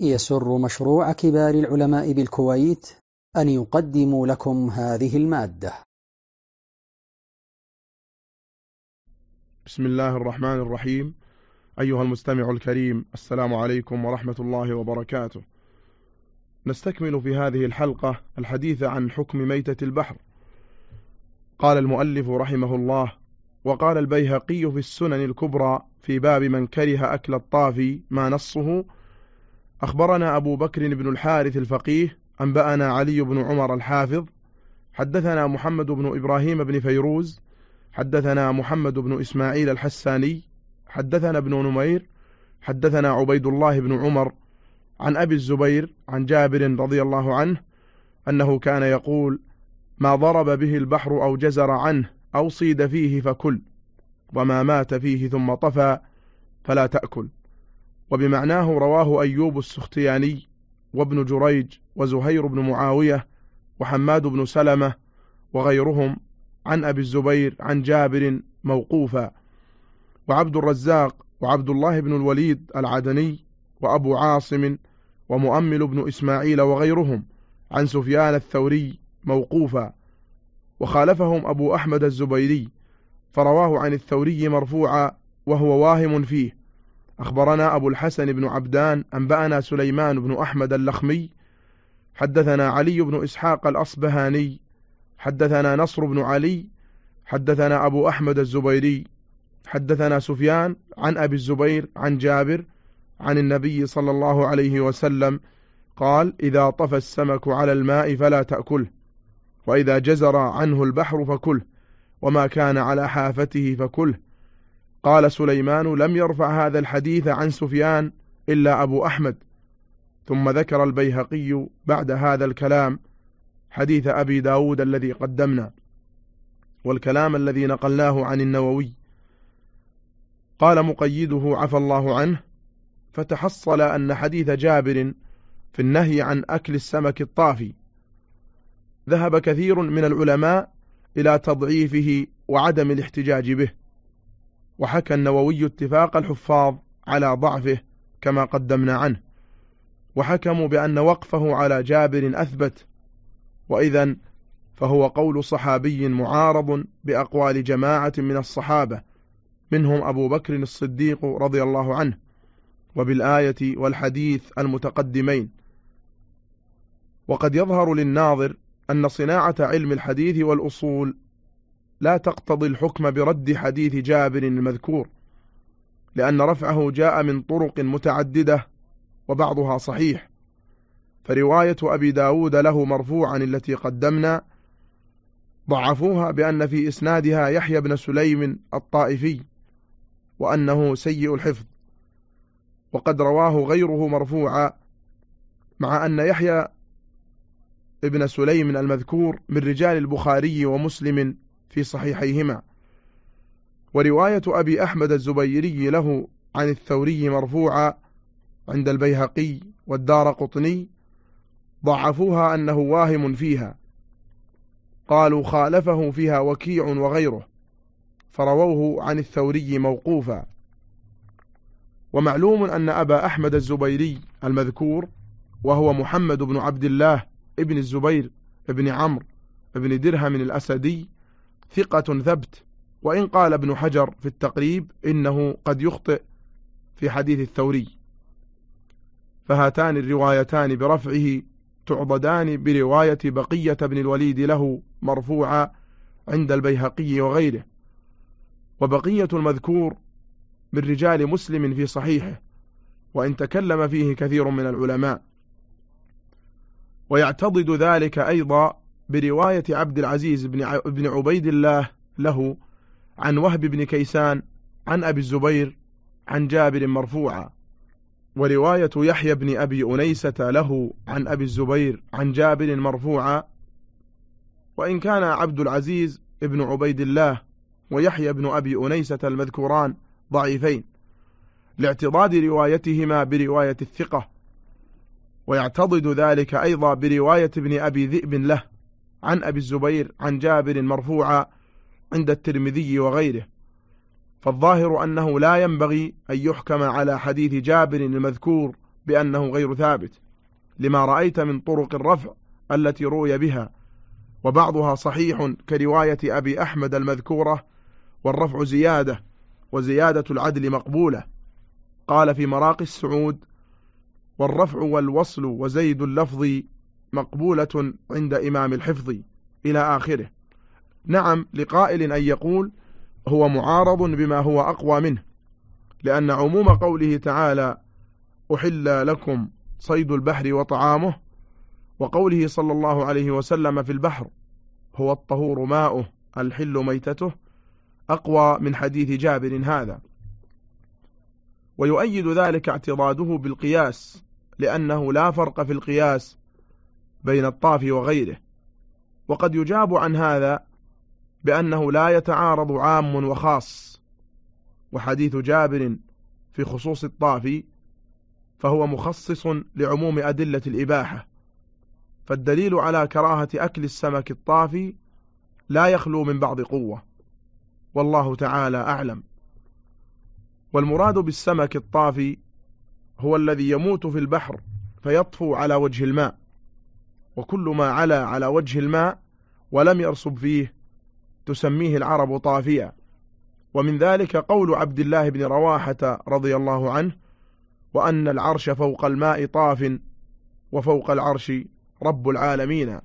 يسر مشروع كبار العلماء بالكويت أن يقدم لكم هذه المادة. بسم الله الرحمن الرحيم. أيها المستمع الكريم السلام عليكم ورحمة الله وبركاته. نستكمل في هذه الحلقة الحديث عن حكم ميتة البحر. قال المؤلف رحمه الله وقال البيهقي في السنن الكبرى في باب من كره أكل الطافي ما نصه أخبرنا أبو بكر بن الحارث الفقيه أنبأنا علي بن عمر الحافظ حدثنا محمد بن إبراهيم بن فيروز حدثنا محمد بن إسماعيل الحساني حدثنا ابن نمير حدثنا عبيد الله بن عمر عن أبي الزبير عن جابر رضي الله عنه أنه كان يقول ما ضرب به البحر أو جزر عنه أو صيد فيه فكل وما مات فيه ثم طفى فلا تأكل. وبمعناه رواه أيوب السختياني وابن جريج وزهير بن معاوية وحماد بن سلمة وغيرهم عن أبي الزبير عن جابر موقوفا وعبد الرزاق وعبد الله بن الوليد العدني وأبو عاصم ومؤمل بن إسماعيل وغيرهم عن سفيان الثوري موقوفا وخالفهم أبو أحمد الزبيري فرواه عن الثوري مرفوعا وهو واهم فيه أخبرنا أبو الحسن بن عبدان أنبأنا سليمان بن أحمد اللخمي حدثنا علي بن إسحاق الأصبهاني حدثنا نصر بن علي حدثنا أبو أحمد الزبيري حدثنا سفيان عن أبي الزبير عن جابر عن النبي صلى الله عليه وسلم قال إذا طفى السمك على الماء فلا تأكله وإذا جزر عنه البحر فكله وما كان على حافته فكله قال سليمان لم يرفع هذا الحديث عن سفيان إلا أبو أحمد. ثم ذكر البيهقي بعد هذا الكلام حديث أبي داود الذي قدمنا والكلام الذي نقلناه عن النووي. قال مقيده عفى الله عنه. فتحصل أن حديث جابر في النهي عن أكل السمك الطافي. ذهب كثير من العلماء إلى تضعيفه وعدم الاحتجاج به. وحكى النووي اتفاق الحفاظ على ضعفه كما قدمنا عنه وحكموا بأن وقفه على جابر أثبت وإذا فهو قول صحابي معارض بأقوال جماعة من الصحابة منهم أبو بكر الصديق رضي الله عنه وبالآية والحديث المتقدمين. وقد يظهر للناظر أن صناعة علم الحديث والأصول لا تقتضي الحكم برد حديث جابر المذكور لأن رفعه جاء من طرق متعددة وبعضها صحيح. فرواية أبي داود له مرفوعا التي قدمنا ضعفوها بأن في إسنادها يحيى بن سليم الطائفي وأنه سيء الحفظ وقد رواه غيره مرفوعا مع أن يحيى ابن سليم المذكور من رجال البخاري ومسلم في صحيحيهما. ورواية أبي أحمد الزبيري له عن الثوري مرفوعا عند البيهقي والدار قطني ضعفوها أنه واهم فيها. قالوا خالفه فيها وكيع وغيره فرووه عن الثوري موقوفا. ومعلوم أن أبا أحمد الزبيري المذكور وهو محمد بن عبد الله ابن الزبير ابن عمرو ابن درهم الأسدي ثقة ثبت. وإن قال ابن حجر في التقريب إنه قد يخطئ في حديث الثوري. فهاتان الروايتان برفعه تعضدان برواية بقية بن الوليد له مرفوعا عند البيهقي وغيره. وبقية المذكور من رجال مسلم في صحيحه وإن تكلم فيه كثير من العلماء. ويعتضد ذلك أيضا برواية عبد العزيز بن عبيد الله له عن وهب بن كيسان عن أبي الزبير عن جابر مرفوعا ورواية يحيى بن أبي أنيسة له عن أبي الزبير عن جابر مرفوعا وإن كان عبد العزيز ابن عبيد الله ويحيى بن أبي أنيسة المذكوران ضعيفين. لاعتضاد روايتهما برواية الثقة ويعتضد ذلك أيضا برواية ابن أبي ذئب له عن أبي الزبير عن جابر مرفوعا عند الترمذي وغيره. فالظاهر أنه لا ينبغي أن يحكم على حديث جابر المذكور بأنه غير ثابت لما رأيت من طرق الرفع التي روي بها وبعضها صحيح كرواية أبي أحمد المذكورة والرفع زيادة وزيادة العدل مقبولة. قال في مراقي السعود والرفع والوصل وزيد اللفظ مقبولة عند إمام الحفظ إلى آخره. نعم لقائل أن يقول هو معارض بما هو أقوى منه لأن عموم قوله تعالى أحل لكم صيد البحر وطعامه وقوله صلى الله عليه وسلم في البحر هو الطهور ماؤه الحل ميتته أقوى من حديث جابر هذا. ويؤيد ذلك اعتضاده بالقياس لأنه لا فرق في القياس بين الطاف وغيره. وقد يجاب عن هذا بأنه لا يتعارض عام وخاص. وحديث جابر في خصوص الطاف فهو مخصص لعموم أدلة الإباحة. فالدليل على كراهة أكل السمك الطافي لا يخلو من بعض قوة. والله تعالى أعلم. والمراد بالسمك الطافي هو الذي يموت في البحر فيطفو على وجه الماء. وكل ما علا على وجه الماء ولم يرسب فيه تسميه العرب طافيا ومن ذلك قول عبد الله بن رواحة رضي الله عنه وأن العرش فوق الماء طاف وفوق العرش رب العالمين.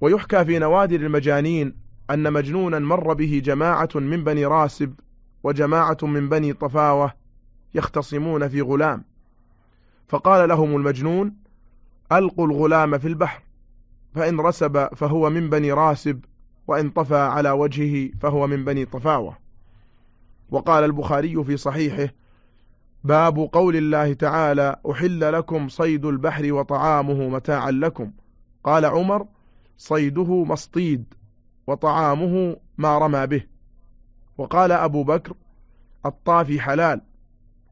ويحكى في نوادر المجانين أن مجنونا مر به جماعة من بني راسب وجماعة من بني طفاوة يختصمون في غلام. فقال لهم المجنون ألقوا الغلام في البحر فإن رسب فهو من بني راسب وإن طفى على وجهه فهو من بني طفاوة. وقال البخاري في صحيحه باب قول الله تعالى أحل لكم صيد البحر وطعامه متاعا لكم. قال عمر صيده مصطيد وطعامه ما رمى به. وقال أبو بكر الطافي حلال.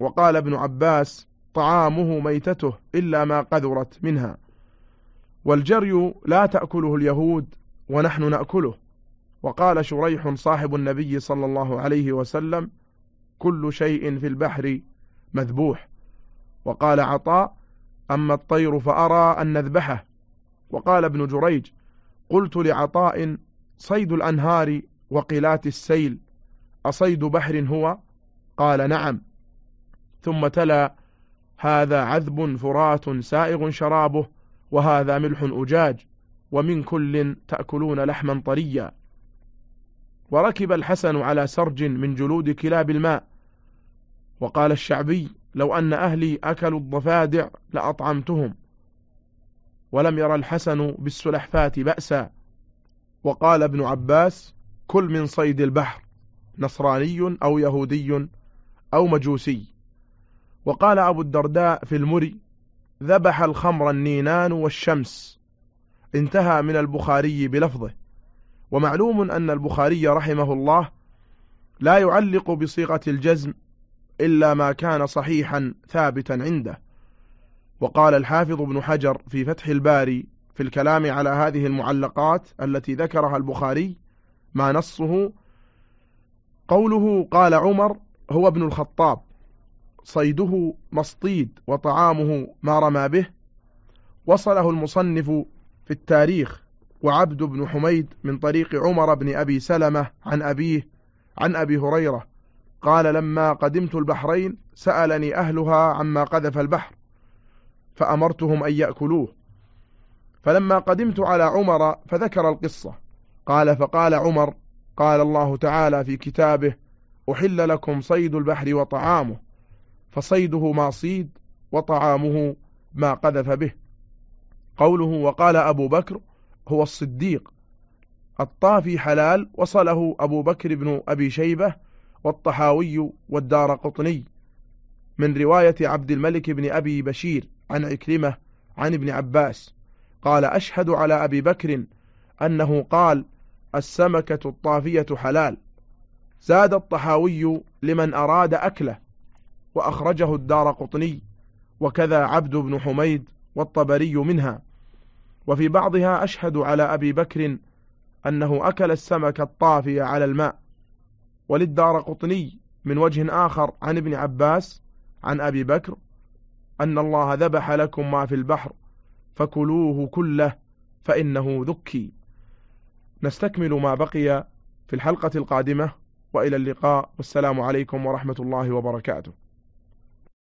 وقال ابن عباس طعامه ميتته إلا ما قذرت منها. والجري لا تأكله اليهود ونحن نأكله. وقال شريح صاحب النبي صلى الله عليه وسلم كل شيء في البحر مذبوح. وقال عطاء أما الطير فأرى أن نذبحه. وقال ابن جريج قلت لعطاء صيد الأنهار وقلات السيل أصيد بحر هو؟ قال نعم. ثم تلا هذا عذب فرات سائغ شرابه وهذا ملح أجاج ومن كل تأكلون لحما طريا. وركب الحسن على سرج من جلود كلاب الماء. وقال الشعبي لو أن أهلي أكلوا الضفادع لأطعمتهم. ولم ير الحسن بالسلحفات بأسا. وقال ابن عباس كل من صيد البحر نصراني أو يهودي أو مجوسي. وقال أبو الدرداء في المري ذبح الخمر النينان والشمس. انتهى من البخاري بلفظه. ومعلوم أن البخاري رحمه الله لا يعلق بصيغة الجزم إلا ما كان صحيحا ثابتا عنده. وقال الحافظ ابن حجر في فتح الباري في الكلام على هذه المعلقات التي ذكرها البخاري ما نصه. قوله قال عمر هو ابن الخطاب. صيده مصطيد وطعامه ما رمى به وصله المصنف في التاريخ وعبد بن حميد من طريق عمر بن أبي سلمة عن أبيه عن أبي هريرة قال لما قدمت البحرين سألني أهلها عما قذف البحر فأمرتهم أن يأكلوه. فلما قدمت على عمر فذكر القصة قال فقال عمر قال الله تعالى في كتابه أحل لكم صيد البحر وطعامه فصيده ما صيد وطعامه ما قذف به. قوله وقال أبو بكر هو الصديق الطافي حلال وصله أبو بكر بن أبي شيبة والطحاوي والدار قطني. من رواية عبد الملك بن أبي بشير عن عكرمة عن ابن عباس قال أشهد على أبي بكر أنه قال السمكة الطافية حلال. زاد الطحاوي لمن أراد أكله. وأخرجه الدار قطني وكذا عبد بن حميد والطبري منها. وفي بعضها أشهد على أبي بكر أنه أكل السمك الطافي على الماء. وللدار قطني من وجه آخر عن ابن عباس عن أبي بكر أن الله ذبح لكم ما في البحر فكلوه كله فإنه ذكي. نستكمل ما بقي في الحلقة القادمة وإلى اللقاء والسلام عليكم ورحمة الله وبركاته.